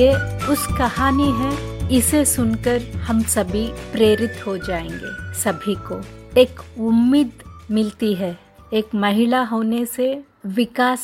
ये उस कहानी है, इसे सुनकर हम सभी प्रेरित हो जाएँगे, सभी को। एक उम्मीद मिलती है, एक महिला होने से विकास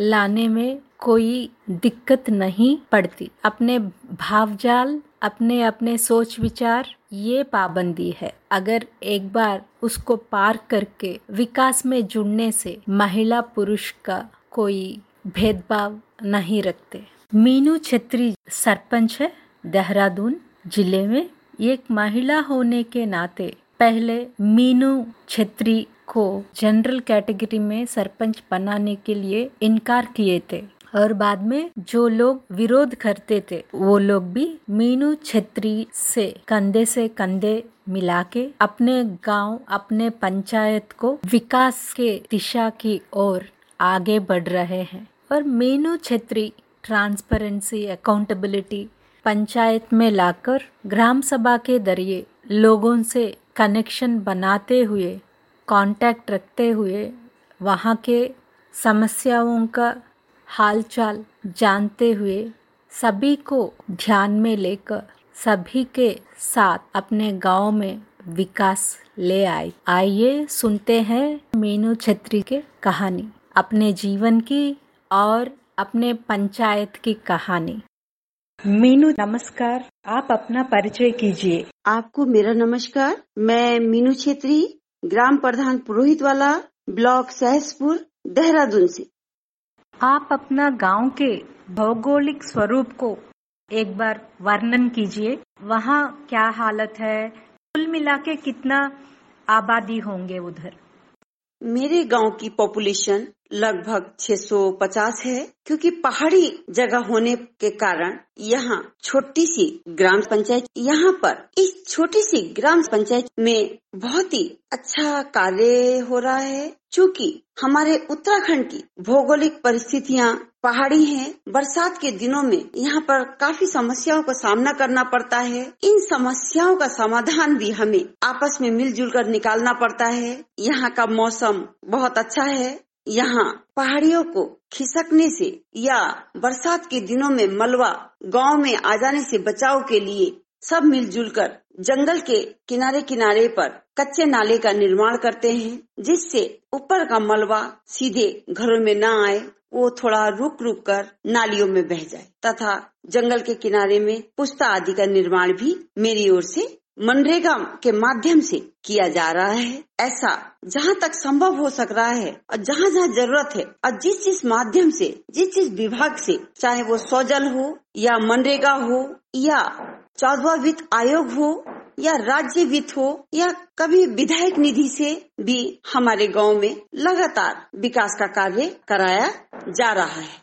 लाने में कोई दिक्कत नहीं पड़ती। अपने भावजाल, अपने अपने सोच विचार, ये पाबंदी है। अगर एक बार उसको पार करके विकास में जुड़ने से महिला पुरुष का कोई भेदभाव नहीं रखते। मीनू छत्री सरपंच है, देहरादून ज़िले में। एक महिला होने के नाते पहले मीनू छत्री को जनरल कैटेगरी में सरपंच बनाने के लिए इनकार किए थे और बाद में जो लोग विरोध करते थे, वो लोग भी मीनू छत्री से कंधे से कंधे मिला के अपने गाँव, अपने पंचायत को विकास के दिशा की ओर आगे बढ़ रहे हैं। और मीनू छत्री ट्रांसपेरेंसी अकाउंटेबिलिटी पंचायत में लाकर ग्राम सभा के ज़रिए लोगों से कनेक्शन बनाते हुए कांटेक्ट रखते हुए वहाँ के समस्याओं का हालचाल जानते हुए सभी को ध्यान में लेकर सभी के साथ अपने गाँव में विकास ले आए। आइए सुनते हैं मीनू छत्री के कहानी। अपने जीवन की और अपने पंचायत की कहानी। मीनू नमस्कार। आप अपना परिचय कीजिए। आपको मेरा नमस्कार। मैं मीनू छेत्री ग्राम प्रधान पुरोहित वाला ब्लॉक सहसपुर देहरादून से। आप अपना गाँव के भौगोलिक स्वरूप को एक बार वर्णन कीजिए। वहाँ क्या हालत है? कुल मिला के कितना आबादी होंगे उधर? मेरे गाँव की पॉपुलेशन लगभग 650 है क्योंकि पहाड़ी जगह होने के कारण यहाँ छोटी सी ग्राम पंचायत यहाँ पर इस छोटी सी ग्राम पंचायत में बहुत ही अच्छा कार्य हो रहा है चूँकि हमारे उत्तराखंड की भौगोलिक परिस्थितियाँ पहाड़ी हैं, बरसात के दिनों में यहाँ पर काफ़ी समस्याओं का सामना करना पड़ता है। इन समस्याओं का समाधान भी हमें आपस में मिलजुल कर निकालना पड़ता है। यहाँ का मौसम बहुत अच्छा है। यहाँ पहाड़ियों को खिसकने से या बरसात के दिनों में मलबा गाँव में आ जाने से बचाव के लिए सब मिलजुल कर जंगल के किनारे किनारे पर कच्चे नाले का निर्माण करते हैं, जिससे ऊपर का मलबा सीधे घरों में न आए, वो थोड़ा रुक रुक कर नालियों में बह जाए, तथा जंगल के किनारे में पुस्ता आदि का निर्माण भी मेरी ओर से मनरेगा के माध्यम से किया जा रहा है। ऐसा जहाँ तक संभव हो सक रहा है और जहाँ जहाँ ज़रूरत है और जिस जिस माध्यम से, जिस जिस विभाग से, चाहे वो सौजल हो या मनरेगा हो या चौदवा वित्त आयोग हो या राज्य वित्त हो या कभी विधायक निधि से भी हमारे गाँव में लगातार विकास का कार्य कराया जा रहा है।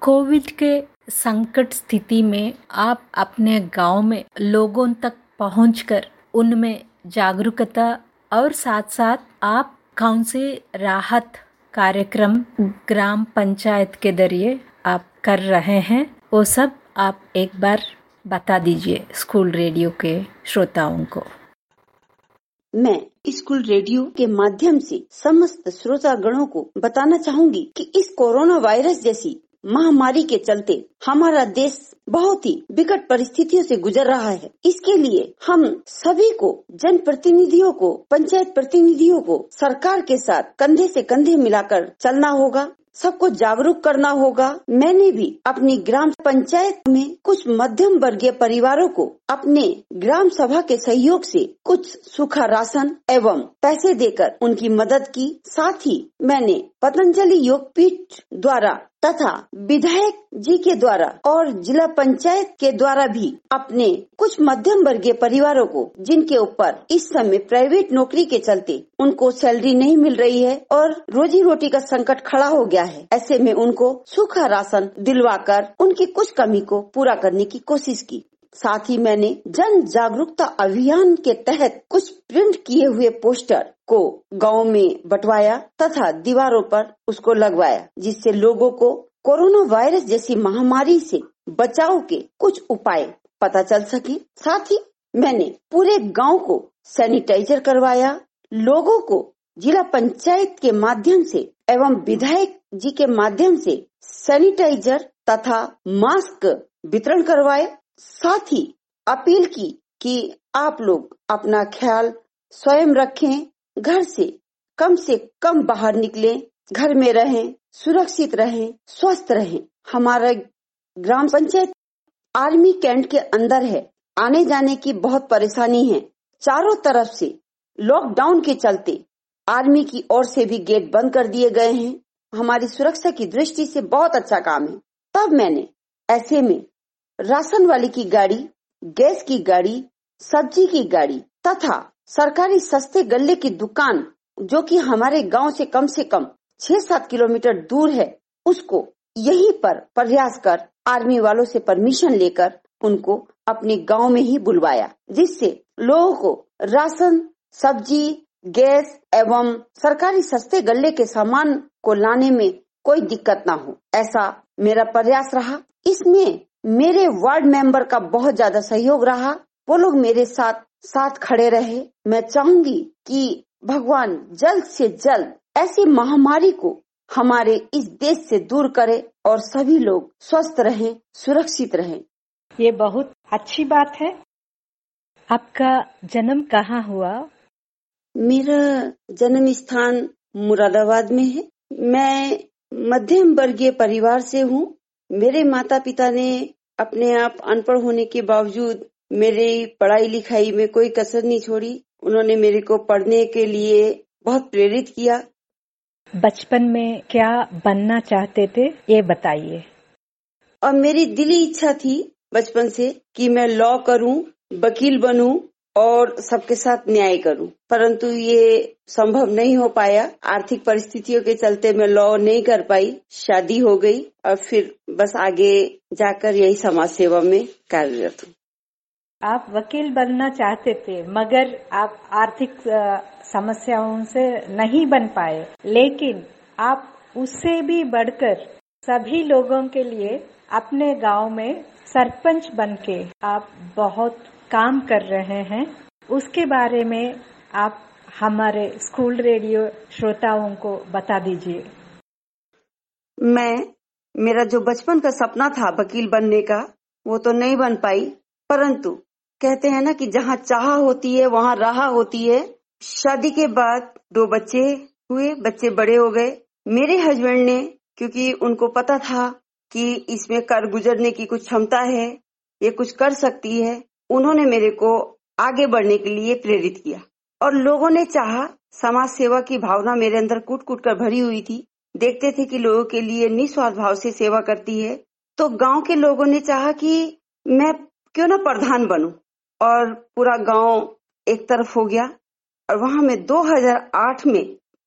कोविड के संकट स्थिति में आप अपने गाँव में लोगों तक पहुंचकर उनमें जागरूकता और साथ साथ आप कौन से राहत कार्यक्रम ग्राम पंचायत के ज़रिए आप कर रहे हैं, वो सब आप एक बार बता दीजिए स्कूल रेडियो के श्रोताओं को। मैं स्कूल रेडियो के माध्यम से समस्त श्रोता गणों को बताना चाहूँगी कि इस कोरोना वायरस जैसी महामारी के चलते हमारा देश बहुत ही विकट परिस्थितियों से गुजर रहा है। इसके लिए हम सभी को जन प्रतिनिधियों को, पंचायत प्रतिनिधियों को, सरकार के साथ कंधे से कंधे मिलाकर चलना होगा, सबको जागरूक करना होगा। मैंने भी अपनी ग्राम पंचायत में कुछ मध्यम वर्गीय परिवारों को अपने ग्राम सभा के सहयोग से कुछ सूखा राशन एवं पैसे देकर उनकी मदद की। साथ ही मैंने पतंजलि योग पीठ द्वारा तथा विधायक जी के द्वारा और जिला पंचायत के द्वारा भी अपने कुछ मध्यम वर्गीय परिवारों को, जिनके ऊपर इस समय प्राइवेट नौकरी के चलते उनको सैलरी नहीं मिल रही है और रोजी रोटी का संकट खड़ा हो गया है, ऐसे में उनको सूखा राशन दिलवाकर उनकी कुछ कमी को पूरा करने की कोशिश की। साथ ही मैंने जन जागरूकता अभियान के तहत कुछ प्रिंट किए हुए पोस्टर को गाँव में बंटवाया तथा दीवारों पर उसको लगवाया, जिससे लोगों को कोरोना वायरस जैसी महामारी से बचाव के कुछ उपाय पता चल सके। साथ ही मैंने पूरे गाँव को सैनिटाइजर करवाया, लोगों को जिला पंचायत के माध्यम से एवं विधायक जी के माध्यम से सैनिटाइजर तथा मास्क वितरण करवाए साथ ही अपील की कि आप लोग अपना ख्याल स्वयं रखें, घर से कम से कम बाहर निकलें, घर में रहें, सुरक्षित रहें, स्वस्थ रहें। हमारा ग्राम पंचायत आर्मी कैंट के अंदर है। आने जाने की बहुत परेशानी है। चारों तरफ़ से लॉकडाउन के चलते आर्मी की ओर से भी गेट बंद कर दिए गए हैं। हमारी सुरक्षा की दृष्टि से बहुत अच्छा काम है। तब मैंने ऐसे में राशन वाले की गाड़ी, गैस की गाड़ी, सब्ज़ी की गाड़ी तथा सरकारी सस्ते गल्ले की दुकान, जो कि हमारे गाँव से कम से कम छह सात किलोमीटर दूर है, उसको यहीं पर प्रयास कर आर्मी वालों से परमिशन लेकर उनको अपने गाँव में ही बुलवाया, जिससे लोगों को राशन, सब्ज़ी, गैस एवं सरकारी सस्ते गल्ले के सामान को लाने में कोई दिक्कत ना हो। ऐसा मेरा प्रयास रहा। इसमें मेरे वार्ड मेंबर का बहुत ज़्यादा सहयोग रहा। वो लोग मेरे साथ साथ खड़े रहे। मैं चाहूँगी कि भगवान जल्द से जल्द ऐसी महामारी को हमारे इस देश से दूर करे और सभी लोग स्वस्थ रहें सुरक्षित रहें। ये बहुत अच्छी बात है। आपका जन्म कहाँ हुआ? मेरा जन्म स्थान मुरादाबाद में है। मैं मध्यम वर्गीय परिवार से हूँ। मेरे माता पिता ने अपने आप अनपढ़ होने के बावजूद मेरी पढ़ाई लिखाई में कोई कसर नहीं छोड़ी। उन्होंने मेरे को पढ़ने के लिए बहुत प्रेरित किया। बचपन में क्या बनना चाहते थे ये बताइए। और मेरी दिली इच्छा थी बचपन से कि मैं लॉ करूँ वकील बनूं और सबके साथ न्याय करूँ। परंतु ये संभव नहीं हो पाया। आर्थिक परिस्थितियों के चलते मैं लॉ नहीं कर पाई। शादी हो गई और फिर बस आगे जाकर यही समाज सेवा में कार्यरत हूँ। आप वकील बनना चाहते थे, मगर आप आर्थिक समस्याओं से नहीं बन पाए। लेकिन आप उससे भी बढ़कर सभी लोगों के लिए अपने गाँव में सरपंच बनके आप बहुत काम कर रहे हैं। उसके बारे में आप हमारे स्कूल रेडियो श्रोताओं को बता दीजिए। मैं, मेरा जो बचपन का सपना था वकील बनने का, वो तो नहीं बन पाई। परंतु कहते हैं ना कि जहाँ चाह होती है, वहाँ राह होती है। शादी के बाद दो बच्चे हुए, बच्चे बड़े हो गए। मेरे हस्बैंड ने, क्योंकि उनको पता था कि इसमें कर गुजरने की कुछ क्षमता है, ये कुछ कर सकती है उन्होंने मेरे को आगे बढ़ने के लिए प्रेरित किया और लोगों ने चाहा समाज सेवा की भावना मेरे अंदर कूट कूट कर भरी हुई थी। देखते थे कि लोगों के लिए निस्वार्थ भाव से सेवा करती है। तो गाँव के लोगों ने चाहा कि मैं क्यों ना प्रधान बनूं और पूरा गाँव एक तरफ़ हो गया और वहाँ में 2008 में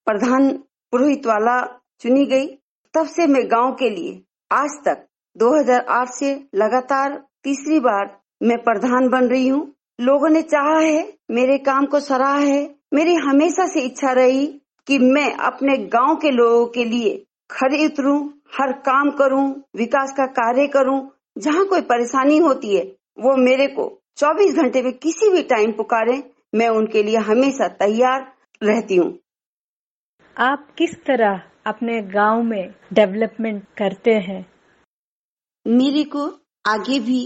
प्रधान पुरोहित वाला चुनी गई। तब से मैं गाँव के लिए आज तक 2008 से लगातार तीसरी बार मैं प्रधान बन रही हूँ। लोगों ने चाहा है मेरे काम को सराहा है। मेरी हमेशा से इच्छा रही कि मैं अपने गाँव के लोगों के लिए खड़े उतरूं हर काम करूँ विकास का कार्य करूँ। जहाँ कोई परेशानी होती है वो मेरे को 24 घंटे में किसी भी टाइम पुकारे। मैं उनके लिए हमेशा तैयार रहती हूँ। आप किस तरह अपने गाँव में डेवलपमेंट करते हैं? मेरे को आगे भी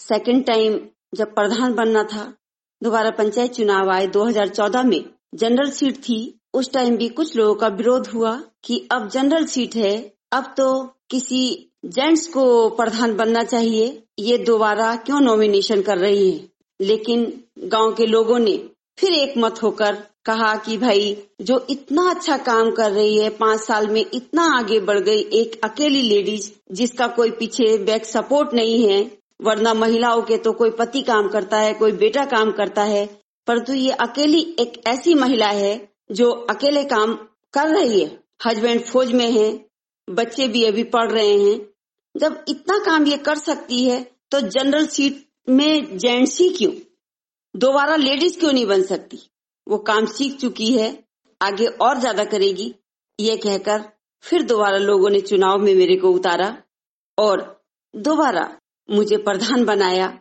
सेकंड टाइम जब प्रधान बनना था, दोबारा पंचायत चुनाव आए 2014 में। जनरल सीट थी। उस टाइम भी कुछ लोगों का विरोध हुआ कि अब जनरल सीट है, अब तो किसी जेंट्स को प्रधान बनना चाहिए। ये दोबारा क्यों नॉमिनेशन कर रही है? लेकिन गाँव के लोगों ने फिर एक मत होकर कहा कि भाई, जो इतना अच्छा काम कर रही है, पाँच साल में इतना आगे बढ़ गई एक अकेली लेडीज़ जिसका कोई पीछे बैक सपोर्ट नहीं है वरना महिलाओं के तो कोई पति काम करता है, कोई बेटा काम करता है, परंतु ये अकेली एक ऐसी महिला है जो अकेले काम कर रही है। हस्बैंड फौज में है, बच्चे भी अभी पढ़ रहे हैं। जब इतना काम ये कर सकती है तो जनरल सीट में जेंट्स ही क्यों? दोबारा लेडीज़ क्यों नहीं बन सकती? वो काम सीख चुकी है, आगे और ज़्यादा करेगी। ये कहकर फिर दोबारा लोगों ने चुनाव में मेरे को उतारा और दोबारा मुझे प्रधान बनाया।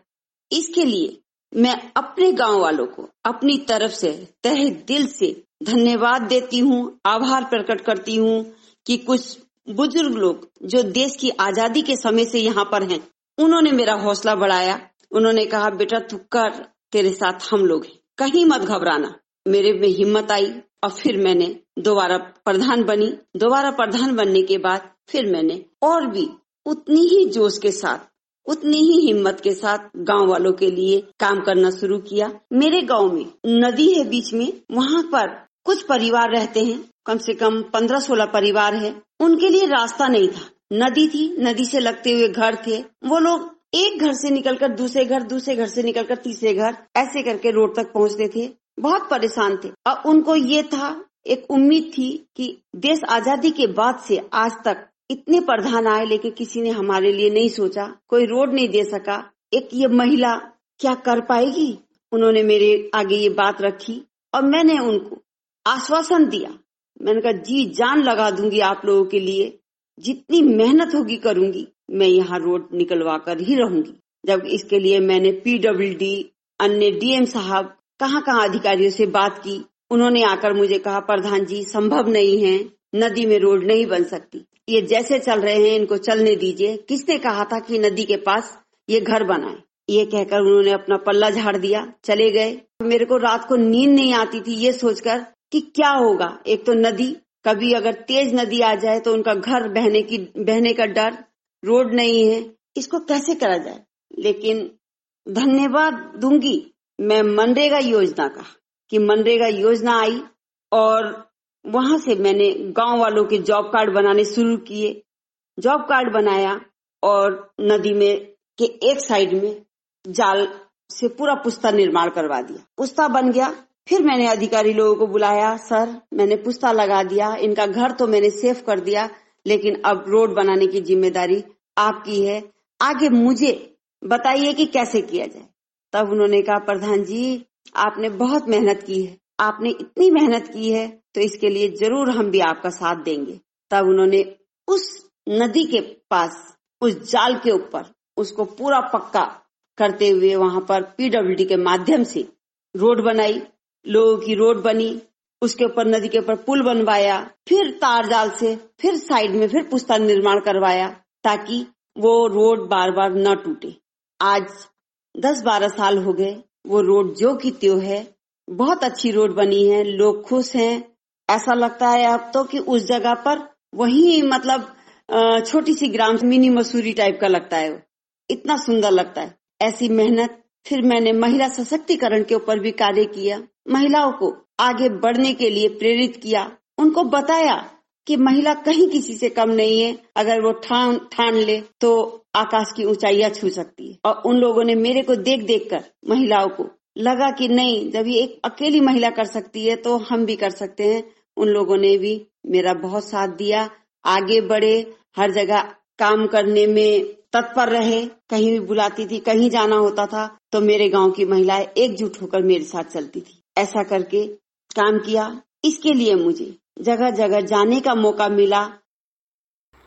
इसके लिए मैं अपने गाँव वालों को अपनी तरफ़ से तहे दिल से धन्यवाद देती हूँ आभार प्रकट करती हूँ कि कुछ बुज़ुर्ग लोग जो देश की आज़ादी के समय से यहाँ पर हैं, उन्होंने मेरा हौसला बढ़ाया। उन्होंने कहा बेटा तू कर तेरे साथ हम लोग हैं। कहीं मत घबराना। मेरे में हिम्मत आई और फिर मैंने दोबारा प्रधान बनी। दोबारा प्रधान बनने के बाद फिर मैंने और भी उतनी ही जोश के साथ उतनी ही हिम्मत के साथ गाँव वालों के लिए काम करना शुरू किया। मेरे गाँव में, नदी है बीच में, वहाँ पर कुछ परिवार रहते हैं। कम से कम पंद्रह सोलह परिवार है। उनके लिए रास्ता नहीं था। नदी थी, नदी से लगते हुए घर थे। वो लोग एक घर से निकलकर दूसरे घर दूसरे घर से निकलकर तीसरे घर, ऐसे करके रोड तक पहुँचते थे। बहुत परेशान थे। और उनको ये था, एक उम्मीद थी कि देश आज़ादी के बाद से आज तक इतने प्रधान आए लेकिन किसी ने हमारे लिए नहीं सोचा, कोई रोड नहीं दे सका। एक ये महिला क्या कर पाएगी? उन्होंने मेरे आगे ये बात रखी और मैंने उनको आश्वासन दिया। मैंने कहा, जी, जान लगा दूँगी आप लोगों के लिए। जितनी मेहनत होगी करूँगी, मैं यहाँ रोड निकलवा कर ही रहूँगी। जब इसके लिए मैंने पीडब्ल्यूडी, अन्य डीएम साहब कहाँ कहाँ अधिकारियों से बात की। उन्होंने आकर मुझे कहा, प्रधान जी, संभव नहीं है, नदी में रोड नहीं बन सकती। ये जैसे चल रहे हैं, इनको चलने दीजिए। किसने कहा था कि नदी के पास ये घर बनाए? ये कहकर उन्होंने अपना पल्ला झाड़ दिया, चले गए। मेरे को रात को नींद नहीं आती थी ये सोचकर कि क्या होगा। एक तो नदी, कभी अगर तेज नदी आ जाए तो उनका घर बहने की, बहने का डर, रोड नहीं है। इसको कैसे करा जाए? लेकिन धन्यवाद दूँगी मैं मनरेगा योजना का, कि मनरेगा योजना आई और वहाँ से मैंने गाँव वालों के जॉब कार्ड बनाने शुरू किए। जॉब कार्ड बनाया और नदी में के एक साइड में जाल से पूरा पुस्ता निर्माण करवा दिया। पुस्ता बन गया। फिर मैंने अधिकारी लोगों को बुलाया, सर, मैंने पुस्ता लगा दिया, इनका घर तो मैंने सेफ़ कर दिया, लेकिन अब रोड बनाने की ज़िम्मेदारी आपकी है। आगे मुझे बताइए कि कैसे किया जाए? तब उन्होंने कहा, प्रधान जी, आपने बहुत मेहनत की है। आपने इतनी मेहनत की है तो इसके लिए ज़रूर हम भी आपका साथ देंगे। तब उन्होंने उस नदी के पास, उस जाल के ऊपर, उसको पूरा पक्का करते हुए वहाँ पर पीडब्ल्यूडी के माध्यम से रोड बनाई, लोगों की रोड बनी, उसके ऊपर नदी के ऊपर पुल बनवाया, फिर तार जाल से, फिर साइड में फिर पुस्ता निर्माण करवाया, ताकि वो रोड बार बार न टूटे। आज दस बारह साल हो गए, वो रोड जो की त्यो है, बहुत अच्छी रोड बनी है, लोग खुश हैं ऐसा लगता है अब तो कि उस जगह पर वही मतलब छोटी सी ग्राम, मिनी मसूरी टाइप का लगता है इतना सुंदर लगता है। ऐसी मेहनत, फिर मैंने महिला सशक्तिकरण के ऊपर भी कार्य किया। महिलाओं को आगे बढ़ने के लिए प्रेरित किया। उनको बताया कि महिला कहीं किसी से कम नहीं है। अगर वो ठान ठान ले तो आकाश की ऊंचाइयाँ छू सकती है। और उन लोगों ने मेरे को देख देख कर महिलाओं को लगा कि नहीं, जब ये एक अकेली महिला कर सकती है तो हम भी कर सकते हैं। उन लोगों ने भी मेरा बहुत साथ दिया। आगे बढ़े, हर जगह काम करने में तत्पर रहे। कहीं भी बुलाती थी, कहीं जाना होता था तो मेरे गाँव की महिलाएँ एकजुट होकर मेरे साथ चलती थी। ऐसा करके काम किया। इसके लिए मुझे जगह जगह जाने का मौका मिला।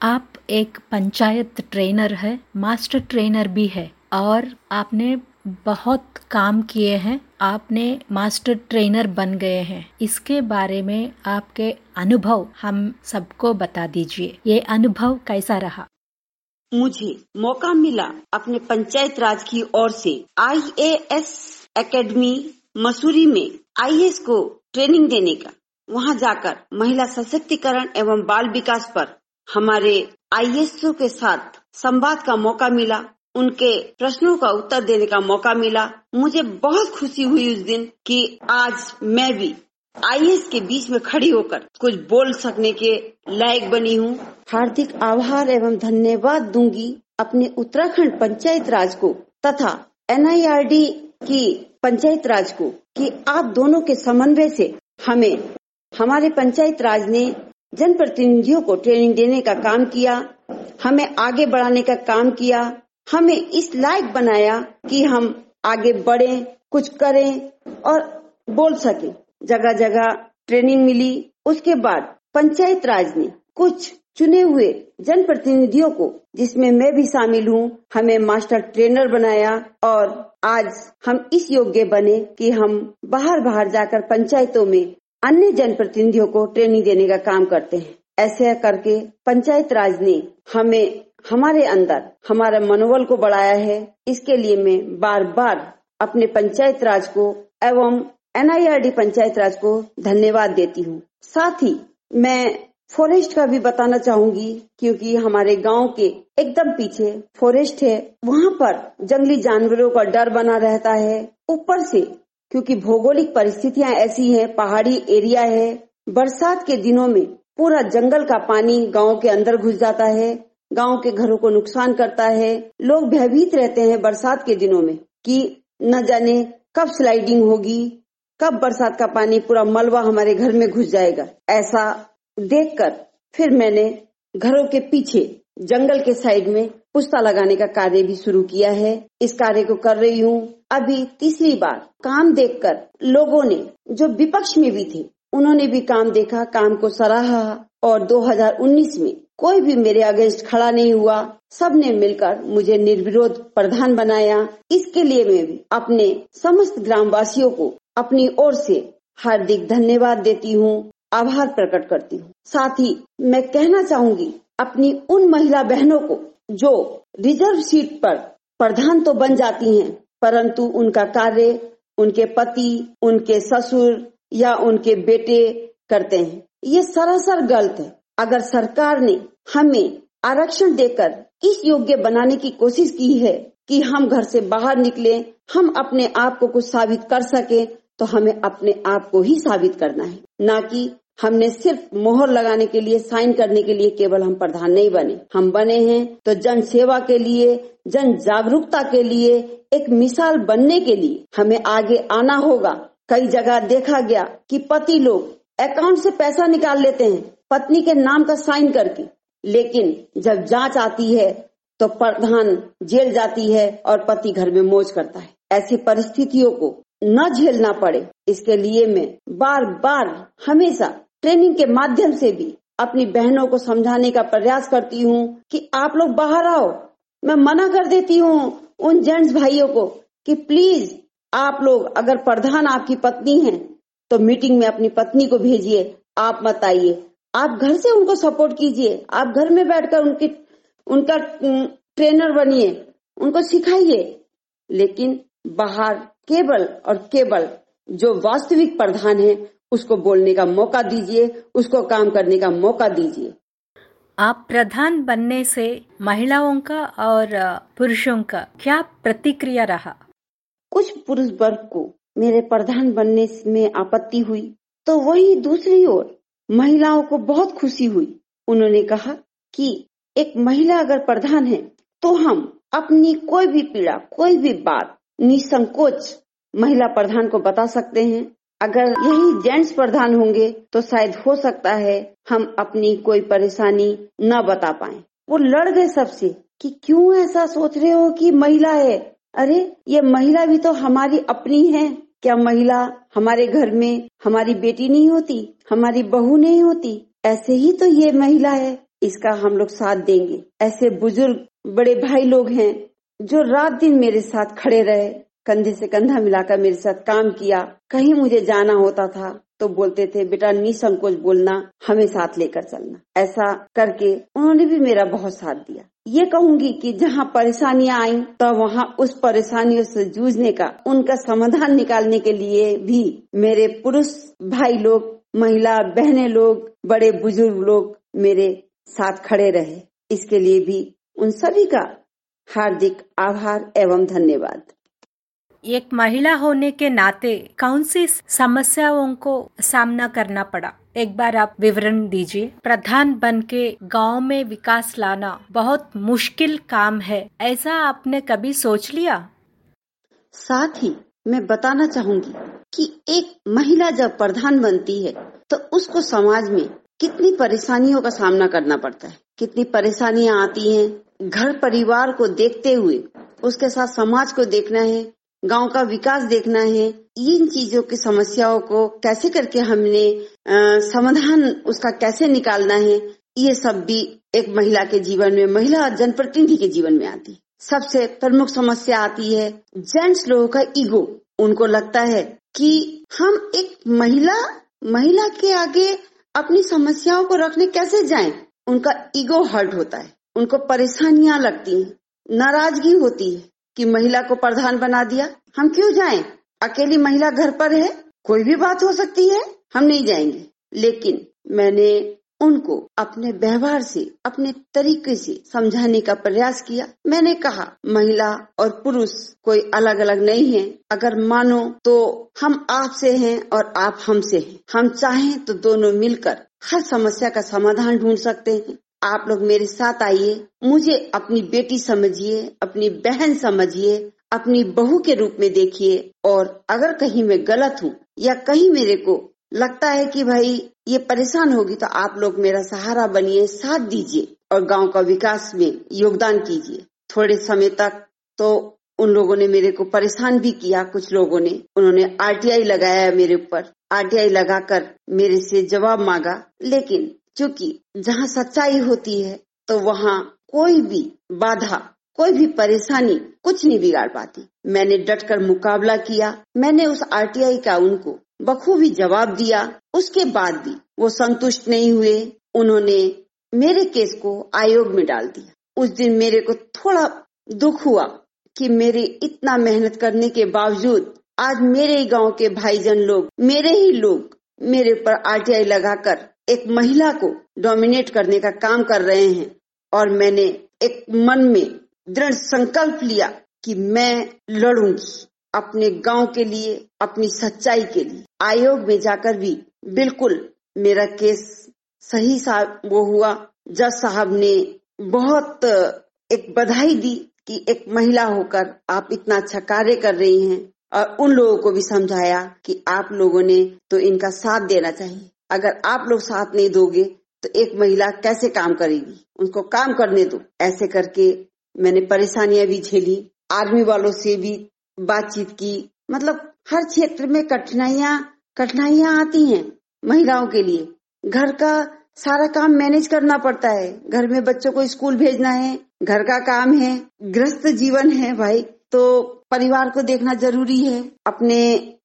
आप एक पंचायत ट्रेनर है, मास्टर ट्रेनर भी है और आपने बहुत काम किए हैं। आपने मास्टर ट्रेनर बन गए हैं। इसके बारे में आपके अनुभव हम सबको बता दीजिए। ये अनुभव कैसा रहा? मुझे मौका मिला अपने पंचायत राज की ओर से आईएएस एकेडमी मसूरी में आईएएस को ट्रेनिंग देने का। वहाँ जाकर महिला सशक्तिकरण एवं बाल विकास पर हमारे आईएसओ के साथ संवाद का मौका मिला। उनके प्रश्नों का उत्तर देने का मौका मिला। मुझे बहुत खुशी हुई उस दिन कि आज मैं भी आईएएस के बीच में खड़ी होकर कुछ बोल सकने के लायक बनी हूँ। हार्दिक आभार एवं धन्यवाद दूँगी अपने उत्तराखंड पंचायत राज को तथा एनआईआरडी की पंचायत राज को कि आप दोनों के समन्वय से हमें, हमारे पंचायत राज ने जनप्रतिनिधियों को ट्रेनिंग देने का काम किया, हमें आगे बढ़ाने का काम किया हमें इस लायक बनाया कि हम आगे बढ़े, कुछ करें और बोल सके। जगह जगह ट्रेनिंग मिली। उसके बाद पंचायत राज ने कुछ चुने हुए जनप्रतिनिधियों को, जिसमें मैं भी शामिल हूँ, हमें मास्टर ट्रेनर बनाया और आज हम इस योग्य बने कि हम बाहर बाहर जाकर पंचायतों में अन्य जनप्रतिनिधियों को ट्रेनिंग देने का काम करते हैं। ऐसे करके पंचायत राज ने हमें हमारे अंदर हमारे मनोबल को बढ़ाया है। इसके लिए मैं बार बार अपने पंचायत राज को एवं एनआईआरडी पंचायत राज को धन्यवाद देती हूँ। साथ ही मैं फॉरेस्ट का भी बताना चाहूँगी क्योंकि हमारे गाँव के एकदम पीछे फॉरेस्ट है। वहाँ पर जंगली जानवरों का डर बना रहता है ऊपर से, क्योंकि भौगोलिक परिस्थितियाँ ऐसी हैं, पहाड़ी एरिया है। बरसात के दिनों में पूरा जंगल का पानी गाँव के अंदर घुस जाता है। गाँव के घरों को नुकसान करता है। लोग भयभीत रहते हैं बरसात के दिनों में कि न जाने कब स्लाइडिंग होगी, कब बरसात का पानी पूरा मलबा हमारे घर में घुस जाएगा। ऐसा देखकर फिर मैंने घरों के पीछे, जंगल के साइड में पुस्ता लगाने का कार्य भी शुरू किया है। इस कार्य को कर रही हूँ। अभी तीसरी बार काम देखकर लोगों ने, जो विपक्ष में भी थे, उन्होंने भी काम देखा, काम को सराहा। और 2019 में कोई भी मेरे अगेंस्ट खड़ा नहीं हुआ। सबने मिलकर मुझे निर्विरोध प्रधान बनाया। इसके लिए मैं अपने समस्त ग्रामवासियों को अपनी ओर से हार्दिक धन्यवाद देती हूँ, आभार प्रकट करती हूँ। साथ ही मैं कहना चाहूँगी, अपनी उन महिला बहनों को जो रिज़र्व सीट पर प्रधान तो बन जाती हैं, परंतु उनका कार्य उनके पति, उनके ससुर या उनके बेटे करते हैं। ये सरासर गलत है। अगर सरकार ने हमें आरक्षण देकर इस योग्य बनाने की कोशिश की है कि हम घर से बाहर निकले, हम अपने आप को कुछ साबित कर सके तो हमें अपने आप को ही साबित करना है। न कि हमने सिर्फ़ मोहर लगाने के लिए, साइन करने के लिए केवल हम प्रधान नहीं बने। हम बने हैं तो जन सेवा के लिए, जन जागरूकता के लिए, एक मिसाल बनने के लिए हमें आगे आना होगा। कई जगह देखा गया कि पति लोग अकाउंट से पैसा निकाल लेते हैं, पत्नी के नाम का साइन करके। लेकिन जब जाँच आती है तो प्रधान जेल जाती है और पति घर में मौज करता है। ऐसी परिस्थितियों को न झेलना पड़े। इसके लिए मैं बार बार हमेशा ट्रेनिंग के माध्यम से भी अपनी बहनों को समझाने का प्रयास करती हूँ कि आप लोग बाहर आओ। मैं मना कर देती हूँ उन जेंट्स भाइयों को कि प्लीज़, आप लोग अगर प्रधान आपकी पत्नी है तो मीटिंग में अपनी पत्नी को भेजिए। आप मत आइए। आप घर से उनको सपोर्ट कीजिए। आप घर में बैठकर उनकी उनका ट्रेनर बनिए। उनको सिखाइए। लेकिन बाहर केवल और केवल जो वास्तविक प्रधान है उसको बोलने का मौका दीजिए उसको काम करने का मौका दीजिए। आप प्रधान बनने से महिलाओं का और पुरुषों का क्या प्रतिक्रिया रहा? कुछ पुरुष वर्ग को मेरे प्रधान बनने में आपत्ति हुई तो वही दूसरी ओर महिलाओं को बहुत खुशी हुई। उन्होंने कहा कि एक महिला अगर प्रधान है तो हम अपनी कोई भी पीड़ा, कोई भी बात, निसंकोच महिला प्रधान को बता सकते हैं। अगर यही जेंट्स प्रधान होंगे तो शायद हो सकता है हम अपनी कोई परेशानी न बता पाए। वो लड़ गए सबसे कि क्यों ऐसा सोच रहे हो कि महिला है? अरे, ये महिला भी तो हमारी अपनी है। क्या महिला हमारे घर में हमारी बेटी नहीं होती, हमारी बहू नहीं होती? ऐसे ही तो ये महिला है, इसका हम लोग साथ देंगे। ऐसे बुज़ुर्ग, बड़े भाई लोग हैं, जो रात दिन मेरे साथ खड़े रहे, कंधे से कंधा मिलाकर मेरे साथ काम किया। कहीं मुझे जाना होता था तो बोलते थे, बेटा, निसंकोच बोलना, हमें साथ लेकर चलना। ऐसा करके उन्होंने भी मेरा बहुत साथ दिया। ये कहूँगी कि जहाँ परेशानियाँ आई तो वहाँ उस परेशानियों से जूझने का, उनका समाधान निकालने के लिए भी मेरे पुरुष भाई लोग, महिला बहने लोग, बड़े बुज़ुर्ग लोग मेरे साथ खड़े रहे। इसके लिए भी उन सभी का हार्दिक आभार एवं धन्यवाद। एक महिला होने के नाते कौन सी समस्याओं को सामना करना पड़ा? एक बार आप विवरण दीजिए। प्रधान बन के गाँव में विकास लाना बहुत मुश्किल काम है। ऐसा आपने कभी सोच लिया? साथ ही मैं बताना चाहूँगी कि एक महिला जब प्रधान बनती है तो उसको समाज में कितनी परेशानियों का सामना करना पड़ता है। कितनी परेशानियाँ आती हैं। घर परिवार को देखते हुए उसके साथ समाज को देखना है। गाँव का विकास देखना है, इन चीज़ों की समस्याओं को कैसे करके हमने समाधान उसका कैसे निकालना है, ये सब भी एक महिला के जीवन में, महिला जनप्रतिनिधि के जीवन में आती है। सबसे प्रमुख समस्या आती है, जेंट्स लोगों का ईगो। उनको लगता है कि हम एक महिला महिला के आगे अपनी समस्याओं को रखने कैसे जाएँ? उनका ईगो हर्ट होता है, उनको परेशानियाँ लगती हैं, नाराज़गी होती है। कि महिला को प्रधान बना दिया। हम क्यों जाएँ? अकेली महिला घर पर है, कोई भी बात हो सकती है, हम नहीं जाएँगे। लेकिन मैंने उनको अपने व्यवहार से, अपने तरीके से समझाने का प्रयास किया। मैंने कहा, महिला और पुरुष कोई अलग अलग नहीं है। अगर मानो तो हम आपसे हैं और आप हमसे हैं। हम चाहें तो दोनों मिलकर हर समस्या का समाधान ढूंढ सकते हैं। आप लोग मेरे साथ आइए, मुझे अपनी बेटी समझिए, अपनी बहन समझिए, अपनी बहू के रूप में देखिए और अगर कहीं मैं गलत हूँ या कहीं मेरे को लगता है कि भाई ये परेशान होगी तो आप लोग मेरा सहारा बनिए, साथ दीजिए और गाँव का विकास में योगदान कीजिए। थोड़े समय तक तो उन लोगों ने मेरे को परेशान भी किया, कुछ लोगों ने। उन्होंने आरटीआई लगाया मेरे ऊपर। आरटीआई लगाकर मेरे से जवाब मांगा, लेकिन चूँकि जहाँ सच्चाई होती है तो वहाँ कोई भी बाधा, कोई भी परेशानी कुछ नहीं बिगाड़ पाती। मैंने डट कर मुकाबला किया। मैंने उस आरटीआई का उनको बखूबी जवाब दिया। उसके बाद भी वो संतुष्ट नहीं हुए। उन्होंने मेरे केस को आयोग में डाल दिया। उस दिन मेरे को थोड़ा दुख हुआ कि मेरे इतना मेहनत करने के बावजूद आज मेरे ही गाँव के भाईजन लोग, मेरे ही लोग मेरे ऊपर आरटीआई लगाकर एक महिला को डोमिनेट करने का काम कर रहे हैं और मैंने एक मन में दृढ़ संकल्प लिया कि मैं लड़ूँगी अपने गाँव के लिए, अपनी सच्चाई के लिए। आयोग में जाकर भी बिल्कुल मेरा केस सही वो हुआ। जज साहब ने बहुत एक बधाई दी कि एक महिला होकर आप इतना अच्छा कार्य कर रही हैं और उन लोगों को भी समझाया कि आप लोगों ने तो इनका साथ देना चाहिए। अगर आप लोग साथ नहीं दोगे तो एक महिला कैसे काम करेगी? उनको काम करने दो। ऐसे करके मैंने परेशानियाँ भी झेली, आर्मी वालों से भी बातचीत की। मतलब हर क्षेत्र में कठिनाइयाँ कठिनाइयाँ आती हैं महिलाओं के लिए। घर का सारा काम मैनेज करना पड़ता है। घर में बच्चों को स्कूल भेजना है, घर का काम है, ग्रस्त जीवन है भाई। तो परिवार को देखना ज़रूरी है। अपने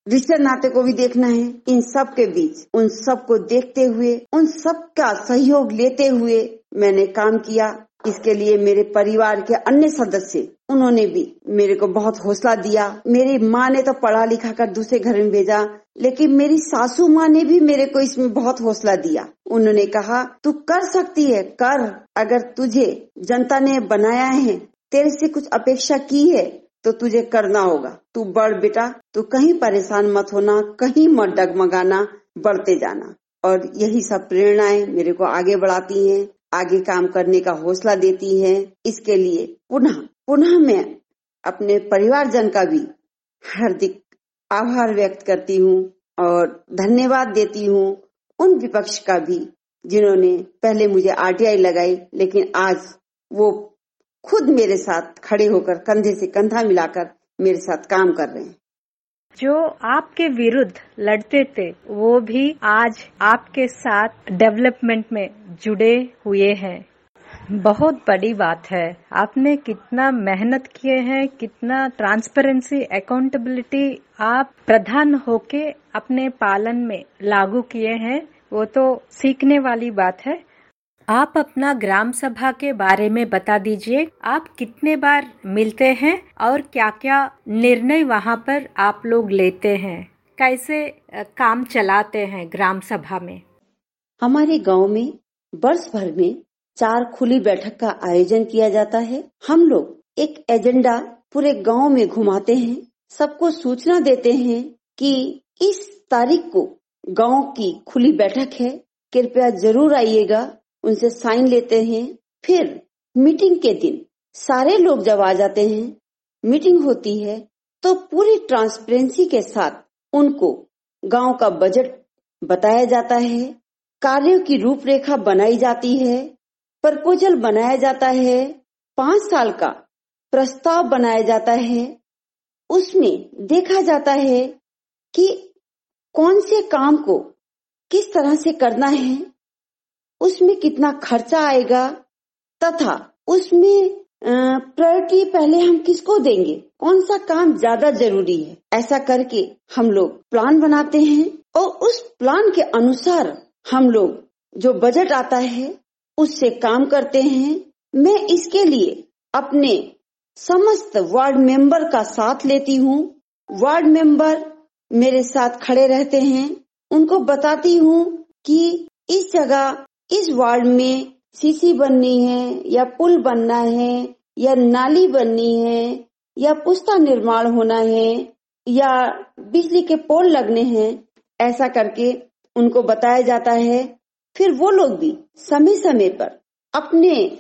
रिश्ते नाते को भी देखना है। इन सब के बीच, उन सबको देखते हुए, उन सब का सहयोग लेते हुए मैंने काम किया। इसके लिए मेरे परिवार के अन्य सदस्य, उन्होंने भी मेरे को बहुत हौसला दिया। मेरी माँ ने तो पढ़ा लिखा कर दूसरे घर में भेजा, लेकिन मेरी सासू माँ ने भी मेरे को इसमें बहुत हौसला दिया। उन्होंने कहा, तू कर सकती है, कर। अगर तुझे जनता ने बनाया है, तेरे से कुछ अपेक्षा की है तो तुझे करना होगा। तू बढ़ बेटा, तू कहीं परेशान मत होना, कहीं मत डगमगाना, बढ़ते जाना। और यही सब प्रेरणाएँ मेरे को आगे बढ़ाती हैं, आगे काम करने का हौसला देती हैं। इसके लिए पुनः पुनः मैं अपने परिवारजन का भी हार्दिक आभार व्यक्त करती हूँ और धन्यवाद देती हूँ उन विपक्ष का भी, जिन्होंने पहले मुझे आरटीआई लगाई, लेकिन आज वो खुद मेरे साथ खड़े होकर, कंधे से कंधा मिलाकर मेरे साथ काम कर रहे हैं। जो आपके विरुद्ध लड़ते थे, वो भी आज आपके साथ डेवलपमेंट में जुड़े हुए हैं। बहुत बड़ी बात है। आपने कितना मेहनत किए हैं, कितना ट्रांसपेरेंसी अकाउंटेबिलिटी आप प्रधान होके अपने पालन में लागू किए हैं, वो तो सीखने वाली बात है। आप अपना ग्राम सभा के बारे में बता दीजिए। आप कितने बार मिलते हैं और क्या क्या निर्णय वहाँ पर आप लोग लेते हैं? कैसे काम चलाते हैं ग्राम सभा में? हमारे गाँव में वर्ष भर में चार खुली बैठक का आयोजन किया जाता है। हम लोग एक एजेंडा पूरे गाँव में घुमाते हैं। सबको सूचना देते हैं कि इस तारीख को गाँव की खुली बैठक है। कृपया ज़रूर आइएगा। उनसे साइन लेते हैं। फिर मीटिंग के दिन सारे लोग जब आ जाते हैं, मीटिंग होती है तो पूरी ट्रांसपेरेंसी के साथ उनको गाँव का बजट बताया जाता है, कार्यों की रूपरेखा बनाई जाती है, प्रपोजल बनाया जाता है, पाँच साल का प्रस्ताव बनाया जाता है। उसमें देखा जाता है कि कौन से काम को किस तरह से करना है उसमें कितना खर्चा आएगा? तथा उसमें प्रायोरिटी पहले हम किसको देंगे? कौन सा काम ज़्यादा ज़रूरी है? ऐसा करके हम लोग प्लान बनाते हैं और उस प्लान के अनुसार हम लोग जो बजट आता है, उससे काम करते हैं। मैं इसके लिए अपने समस्त वार्ड मेंबर का साथ लेती हूँ। वार्ड मेंबर मेरे साथ खड़े रहते हैं। उनको बताती हूँ कि इस जगह इस वार्ड में सीसी बननी है, या पुल बनना है, या नाली बननी है, या पुस्ता निर्माण होना है, या बिजली के पोल लगने हैं, ऐसा करके उनको बताया जाता है। फिर वो लोग भी समय समय पर अपने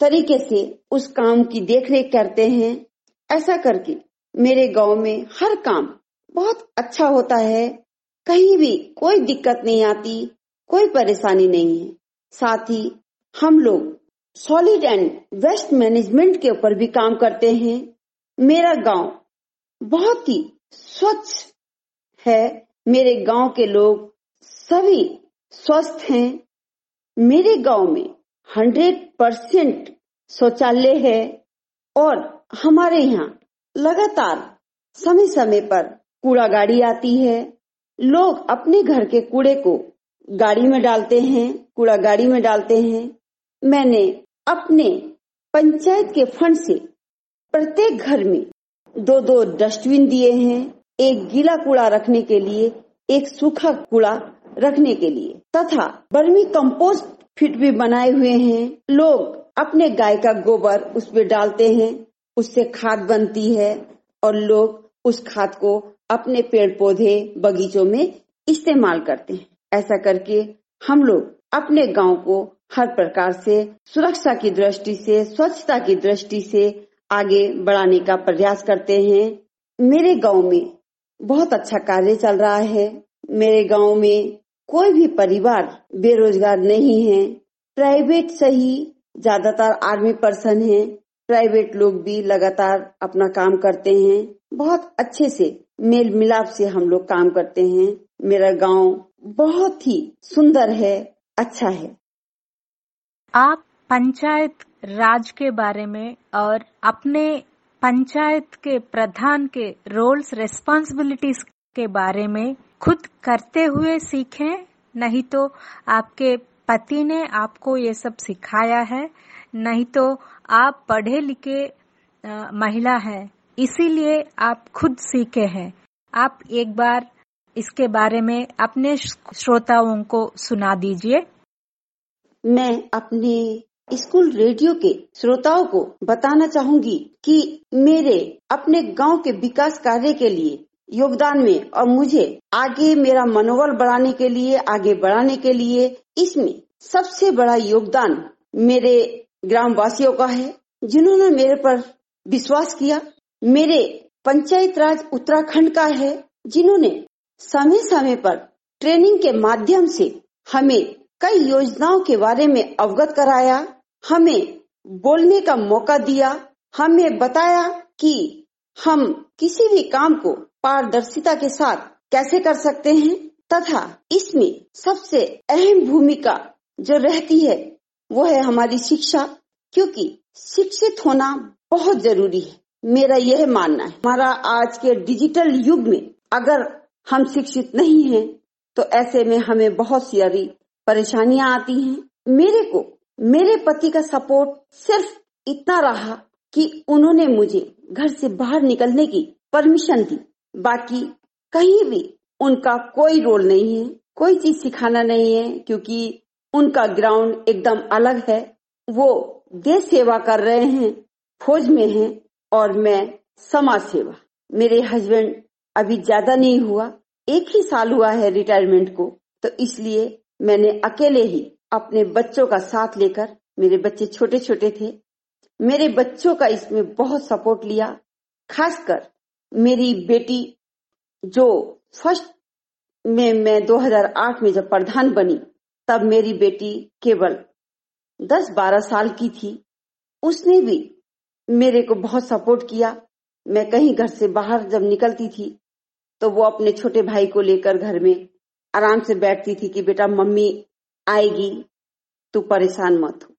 तरीके से उस काम की देखरेख करते हैं। ऐसा करके मेरे गाँव में हर काम बहुत अच्छा होता है। कहीं भी कोई दिक्कत नहीं आती, कोई परेशानी नहीं है। साथ ही हम लोग सॉलिड एंड वेस्ट मैनेजमेंट के ऊपर भी काम करते हैं। मेरा गाँव बहुत ही स्वच्छ है। मेरे गाँव के लोग सभी स्वस्थ हैं। मेरे गाँव में हंड्रेड परसेंट शौचालय है और हमारे यहाँ लगातार समय समय पर कूड़ा गाड़ी आती है। लोग अपने घर के कूड़े को गाड़ी में डालते हैं, कूड़ा गाड़ी में डालते हैं। मैंने अपने पंचायत के फंड से प्रत्येक घर में दो दो डस्टबिन दिए हैं, एक गीला कूड़ा रखने के लिए, एक सूखा कूड़ा रखने के लिए, तथा बर्मी कंपोस्ट फिट भी बनाए हुए हैं। लोग अपने गाय का गोबर उसमें डालते हैं, उससे खाद बनती है, और लोग उस खाद को अपने पेड़ पौधे बगीचों में इस्तेमाल करते हैं। ऐसा करके हम लोग अपने गाँव को हर प्रकार से सुरक्षा की दृष्टि से, स्वच्छता की दृष्टि से आगे बढ़ाने का प्रयास करते हैं। मेरे गाँव में बहुत अच्छा कार्य चल रहा है। मेरे गाँव में कोई भी परिवार बेरोजगार नहीं है। प्राइवेट सही ज़्यादातर आर्मी पर्सन है। प्राइवेट लोग भी लगातार अपना काम करते हैं। बहुत अच्छे से मेल मिलाप से हम लोग काम करते हैं। मेरा गाँव बहुत ही सुंदर है अच्छा है। आप पंचायत राज के बारे में और अपने पंचायत के प्रधान के रोल्स रेस्पॉन्सिबिलिटीज के बारे में खुद करते हुए सीखे, नहीं तो आपके पति ने आपको ये सब सिखाया है, नहीं तो आप पढ़े लिखे महिला हैं, इसीलिए आप खुद सीखे हैं। आप एक बार इसके बारे में अपने श्रोताओं को सुना दीजिए। मैं अपने स्कूल रेडियो के श्रोताओं को बताना चाहूँगी कि मेरे अपने गाँव के विकास कार्य के लिए, योगदान में और मुझे आगे मेरा मनोबल बढ़ाने के लिए, आगे बढ़ाने के लिए इसमें सबसे बड़ा योगदान मेरे ग्राम वासियों का है, जिन्होंने मेरे पर विश्वास किया। मेरे पंचायत राज उत्तराखंड का है, जिन्होंने समय समय पर ट्रेनिंग के माध्यम से हमें कई योजनाओं के बारे में अवगत कराया, हमें बोलने का मौका दिया, हमें बताया कि हम किसी भी काम को पारदर्शिता के साथ कैसे कर सकते हैं तथा इसमें सबसे अहम भूमिका जो रहती है वो है हमारी शिक्षा, क्योंकि शिक्षित होना बहुत ज़रूरी है। मेरा यह मानना है। हमारा आज के डिजिटल युग में अगर हम शिक्षित नहीं हैं तो ऐसे में हमें बहुत सारी परेशानियाँ आती हैं। मेरे को, मेरे पति का सपोर्ट सिर्फ़ इतना रहा कि उन्होंने मुझे घर से बाहर निकलने की परमिशन दी। बाकी कहीं भी उनका कोई रोल नहीं है, कोई चीज़ सिखाना नहीं है, क्योंकि उनका ग्राउंड एकदम अलग है। वो देश सेवा कर रहे हैं, फौज में हैं और मैं समाज सेवा। मेरे हस्बैंड अभी ज़्यादा नहीं हुआ, एक ही साल हुआ है रिटायरमेंट को तो इसलिए मैंने अकेले ही अपने बच्चों का साथ लेकर मेरे बच्चे छोटे छोटे थे। मेरे बच्चों का इसमें बहुत सपोर्ट लिया, खासकर मेरी बेटी जो फ़र्स्ट में मैं 2008 में जब प्रधान बनी, तब मेरी बेटी केवल 10-12 साल की थी। उसने भी मेरे को बहुत सपोर्ट किया। मैं कहीं घर से बाहर जब निकलती थी तो वो अपने छोटे भाई को लेकर घर में आराम से बैठती थी कि बेटा, मम्मी आएगी, तू परेशान मत हो।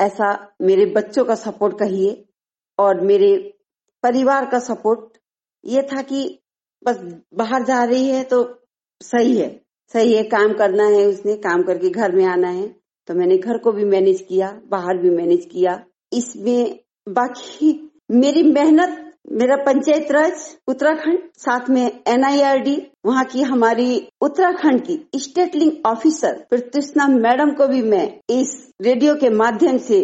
ऐसा मेरे बच्चों का सपोर्ट कहिए और मेरे परिवार का सपोर्ट। ये था कि बस बाहर जा रही है तो सही है सही है, काम करना है उसने, काम करके घर में आना है। तो मैंने घर को भी मैनेज किया, बाहर भी मैनेज किया। इसमें बाकी मेरी मेहनत मेरा पंचायत राज, उत्तराखंड, साथ में एनआईआरडी वहाँ की हमारी उत्तराखंड की state link officer Pratishtha madam को भी मैं इस रेडियो के माध्यम से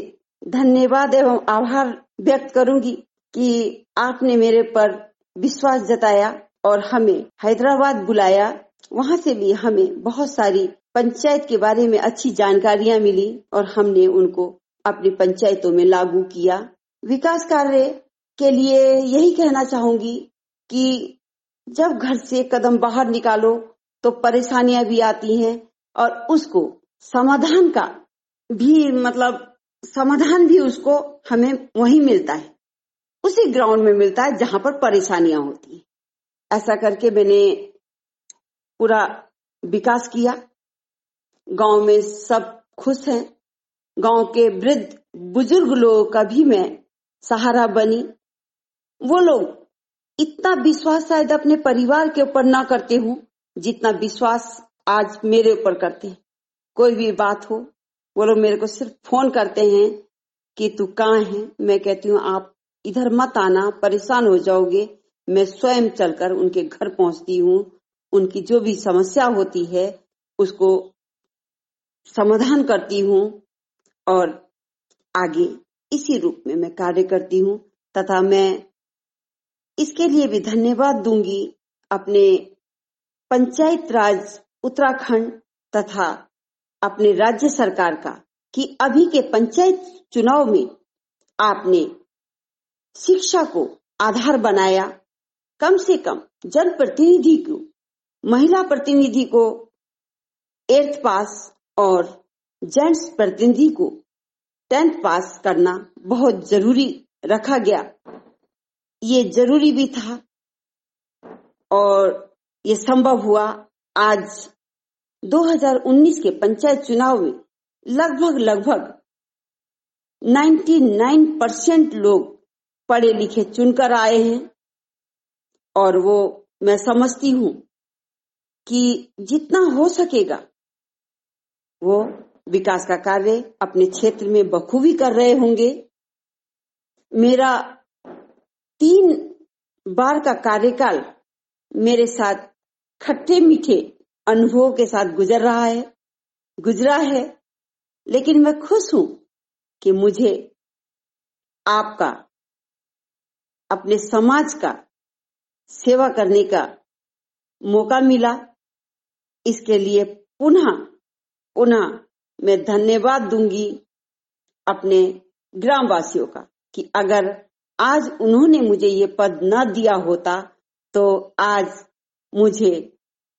धन्यवाद एवं आभार व्यक्त करूँगी कि आपने मेरे पर विश्वास जताया और हमें हैदराबाद बुलाया। वहाँ से भी हमें बहुत सारी पंचायत के बारे में अच्छी जानकारियाँ मिली और हमने उनको अपनी पंचायतों में लागू किया। विकास कार्य के लिए यही कहना चाहूँगी कि जब घर से कदम बाहर निकालो तो परेशानियाँ भी आती हैं और उसको समाधान का भी मतलब समाधान भी उसको हमें वही मिलता है। उसी ग्राउंड में मिलता है जहाँ पर परेशानियाँ होती है। ऐसा करके मैंने पूरा विकास किया। गाँव में सब खुश हैं। गाँव के वृद्ध बुज़ुर्ग लोगों का भी मैं सहारा बनी। वो लोग इतना विश्वास शायद अपने परिवार के ऊपर ना करते हो, जितना विश्वास आज मेरे ऊपर करते हैं। कोई भी बात हो, वो लोग मेरे को सिर्फ़ फ़ोन करते हैं कि तू कहाँ है? मैं कहती हूँ, आप इधर मत आना, परेशान हो जाओगे। मैं स्वयं चलकर उनके घर पहुँचती हूँ। उनकी जो भी समस्या होती है, उसको समाधान करती हूँ और आगे इसी रूप में मैं कार्य करती हूँ, तथा मैं इसके लिए भी धन्यवाद दूँगी अपने पंचायत राज उत्तराखंड तथा अपने राज्य सरकार का कि अभी के पंचायत चुनाव में आपने शिक्षा को आधार बनाया। कम से कम जनप्रतिनिधि को, महिला प्रतिनिधि को एट्थ पास और जेंट्स प्रतिनिधि को टेंथ पास करना बहुत ज़रूरी रखा गया। ये ज़रूरी भी था और ये संभव हुआ आज 2019 के पंचायत चुनाव में लगभग लगभग 99 परसेंट लोग पढ़े लिखे चुनकर आए हैं और वो मैं समझती हूँ कि जितना हो सकेगा वो विकास का कार्य अपने क्षेत्र में बखूबी कर रहे होंगे। मेरा तीन बार का कार्यकाल मेरे साथ खट्टे मीठे अनुभवों के साथ गुजर रहा है, गुजरा है, लेकिन मैं खुश हूँ कि मुझे आपका, अपने समाज का सेवा करने का मौका मिला। इसके लिए पुनः पुनः मैं धन्यवाद दूँगी अपने ग्रामवासियों का कि अगर आज उन्होंने मुझे ये पद न दिया होता तो आज मुझे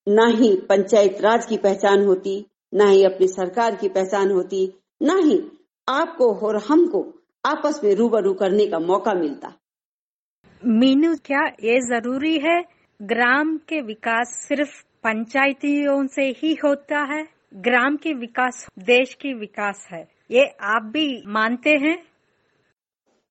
न ही पंचायत राज की पहचान होती न ही अपनी सरकार की पहचान होती न ही आपको और हमको आपस में रूबरू करने का मौका मिलता। मीनू क्या ये ज़रूरी है? ग्राम के विकास सिर्फ़ पंचायतियों से ही होता है? ग्राम के विकास देश की विकास है। ये आप भी मानते हैं?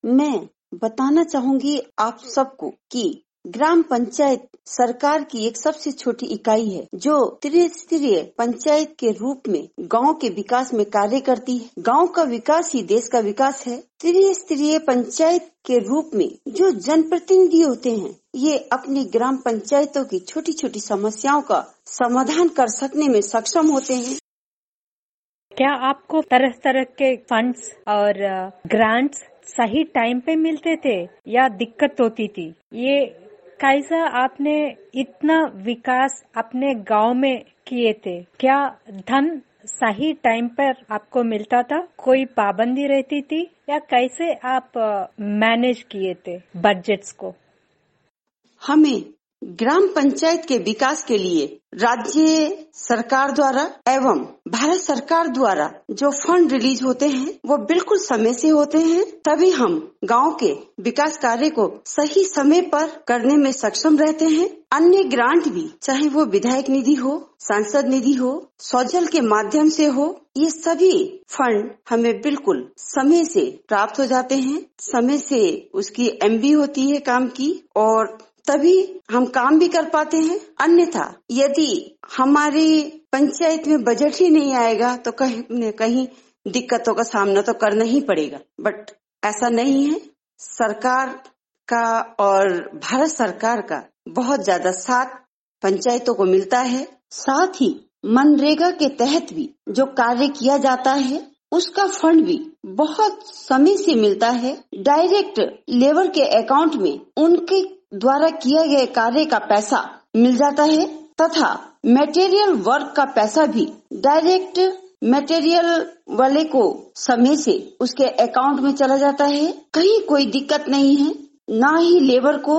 मैं बताना चाहूँगी आप सबको कि ग्राम पंचायत सरकार की एक सबसे छोटी इकाई है, जो त्रिस्तरीय पंचायत के रूप में गाँव के विकास में कार्य करती है। गाँव का विकास ही देश का विकास है। त्रिस्तरीय पंचायत के रूप में जो जनप्रतिनिधि होते हैं, ये अपनी ग्राम पंचायतों की छोटी छोटी समस्याओं का समाधान कर सकने में सक्षम होते हैं। क्या आपको तरह तरह के फंड्स और ग्रांट्स सही टाइम पे मिलते थे या दिक्कत होती थी? ये कैसा आपने इतना विकास अपने गाँव में किए थे। क्या धन सही टाइम पर आपको मिलता था? कोई पाबंदी रहती थी? या कैसे आप मैनेज किए थे बजट्स को? हमें ग्राम पंचायत के विकास के लिए राज्य सरकार द्वारा एवं भारत सरकार द्वारा जो फंड रिलीज़ होते हैं, वो बिल्कुल समय से होते हैं। तभी हम गाँव के विकास कार्य को सही समय पर करने में सक्षम रहते हैं। अन्य ग्रांट भी, चाहे वो विधायक निधि हो, सांसद निधि हो, सौजल के माध्यम से हो, ये सभी फंड हमें बिल्कुल समय से प्राप्त हो जाते हैं। समय से उसकी एमबी होती है काम की और तभी हम काम भी कर पाते हैं। अन्यथा, यदि हमारी पंचायत में बजट ही नहीं आएगा तो कहीं न कहीं दिक्कतों का सामना तो करना ही पड़ेगा। बट ऐसा नहीं है। सरकार का और भारत सरकार का बहुत ज़्यादा साथ पंचायतों को मिलता है। साथ ही मनरेगा के तहत भी जो कार्य किया जाता है, उसका फंड भी बहुत समय से मिलता है। डायरेक्ट लेबर के अकाउंट में उनके द्वारा किए गए कार्य का पैसा मिल जाता है तथा मटेरियल वर्क का पैसा भी डायरेक्ट मटेरियल वाले को समय से उसके अकाउंट में चला जाता है। कहीं कोई दिक्कत नहीं है। ना ही लेबर को,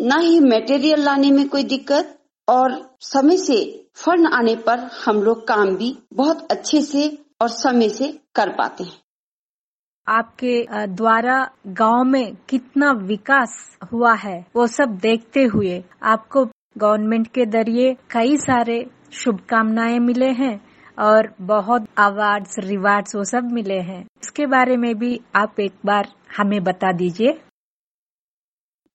ना ही मटेरियल लाने में कोई दिक्कत और समय से फंड आने पर हम लोग काम भी बहुत अच्छे से और समय से कर पाते हैं। आपके द्वारा गाँव में कितना विकास हुआ है, वो सब देखते हुए आपको गवर्नमेंट के ज़रिए कई सारे शुभकामनाएँ मिले हैं और बहुत अवार्ड्स रिवार्ड्स वो सब मिले हैं। इसके बारे में भी आप एक बार हमें बता दीजिए।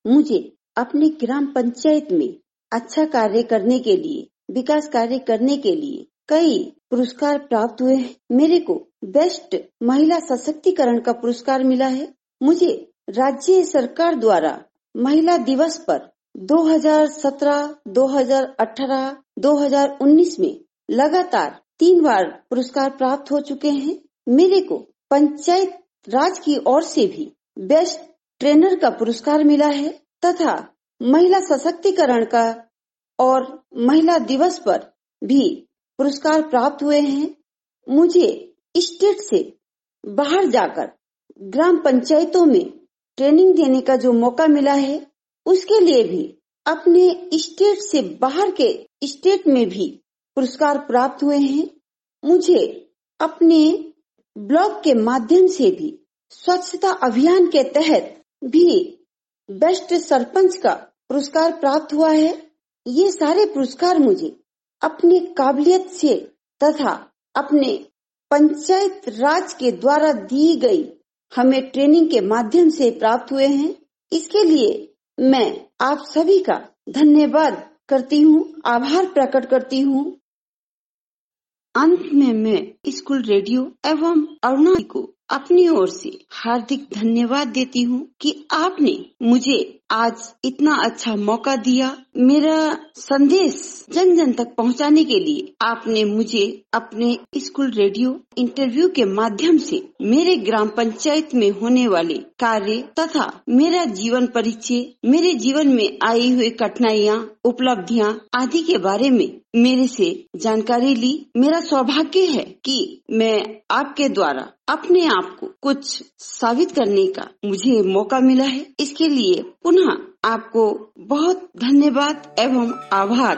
मुझे अपने ग्राम पंचायत में अच्छा कार्य करने के लिए, विकास कार्य करने के लिए कई पुरस्कार प्राप्त हुए मेरे को बेस्ट महिला सशक्तिकरण का पुरस्कार मिला है। मुझे राज्य सरकार द्वारा महिला दिवस पर 2017, 2018, 2019 में लगातार तीन बार पुरस्कार प्राप्त हो चुके हैं। मेरे को पंचायत राज की ओर से भी बेस्ट ट्रेनर का पुरस्कार मिला है तथा महिला सशक्तिकरण का और महिला दिवस पर भी पुरस्कार प्राप्त हुए हैं। मुझे स्टेट से बाहर जाकर ग्राम पंचायतों में ट्रेनिंग देने का जो मौका मिला है, उसके लिए भी अपने स्टेट से बाहर के स्टेट में भी पुरस्कार प्राप्त हुए हैं। मुझे अपने ब्लॉग के माध्यम से भी स्वच्छता अभियान के तहत भी बेस्ट सरपंच का पुरस्कार प्राप्त हुआ है। ये सारे पुरस्कार मुझे अपनी काबिलियत से तथा अपने पंचायत राज के द्वारा दी गई हमें ट्रेनिंग के माध्यम से प्राप्त हुए हैं। इसके लिए मैं आप सभी का धन्यवाद करती हूँ, आभार प्रकट करती हूँ। अंत में मैं स्कूल रेडियो एवं अरुणा को अपनी ओर से हार्दिक धन्यवाद देती हूँ कि आपने मुझे आज इतना अच्छा मौका दिया मेरा संदेश जन जन तक पहुँचाने के लिए आपने मुझे अपने स्कूल रेडियो इंटरव्यू के माध्यम से मेरे ग्राम पंचायत में होने वाले कार्य तथा मेरा जीवन परिचय, मेरे जीवन में आई हुई कठिनाइयाँ, उपलब्धियाँ आदि के बारे में मेरे से जानकारी ली। मेरा सौभाग्य है कि मैं आपके द्वारा अपने आप को कुछ साबित करने का मुझे मौका मिला है। इसके लिए पुनः आपको बहुत धन्यवाद एवं आभार।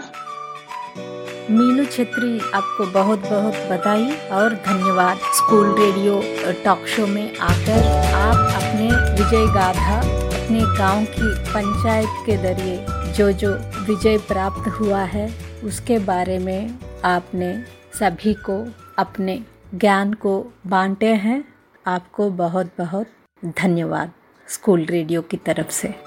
मीनू छेत्री, आपको बहुत बहुत बधाई और धन्यवाद। स्कूल रेडियो टॉक शो में आकर आप अपने विजय गाथा, अपने गाँव की पंचायत के ज़रिए जो जो विजय प्राप्त हुआ है, उसके बारे में आपने सभी को अपने ज्ञान को बांटे हैं। आपको बहुत बहुत धन्यवाद स्कूल रेडियो की तरफ़ से।